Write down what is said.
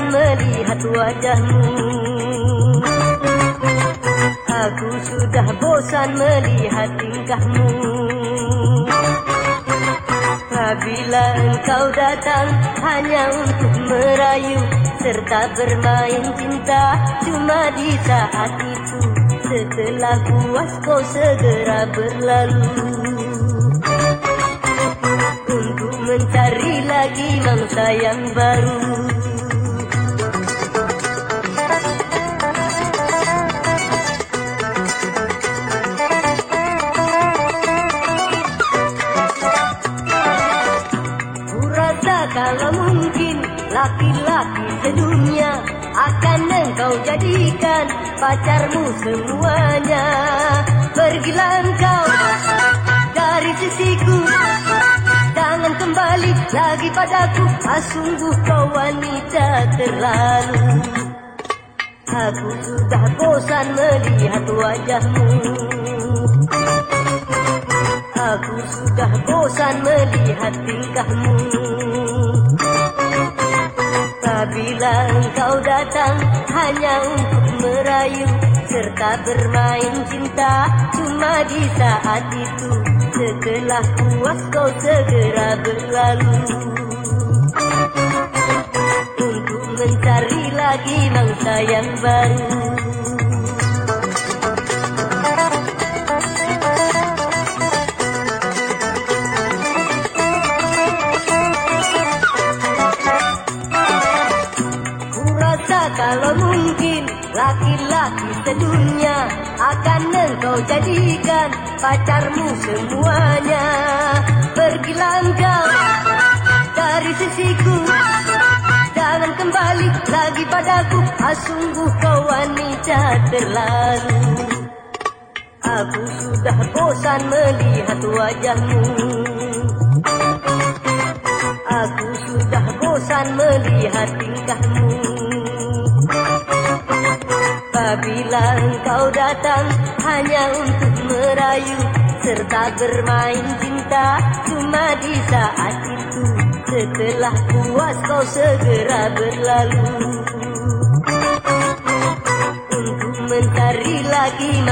bosan melihat wajahmu. Aku sudah bosan melihat tingkahmu. Apabila engkau datang hanya untuk merayu Serta bermain cinta. Cuma di saat itu Setelah puas kau segera berlalu. Untuk mencari lagi mangsa yang baru kalau mungkin laki-laki sedunia akan engkau jadikan pacarmu semuanya. Pergilah engkau dari sisiku, jangan kembali lagi padaku. Ah, sungguh kau wanita terlalu. Aku sudah bosan melihat wajahmu. Melihat tingkahmu Apabila engkau datang hanya untuk merayu Serta bermain cinta. Cuma di saat itu Setelah puas kau segera berlalu. Untuk mencari lagi mangsa yang baru Kurasa kalau mungkin laki-laki sedunia akan engkau jadikan pacarmu semuanya. Pergilah engkau dari sisiku, jangan kembali lagi padaku. Ah, sungguh kau wanita terlalu. Aku sudah bosan melihat wajahmu. Aku sudah bosan melihat tingkahmu Apabila engkau datang hanya untuk merayu Serta bermain cinta. Cuma di saat itu Setelah puas kau segera berlalu. Untuk mencari lagi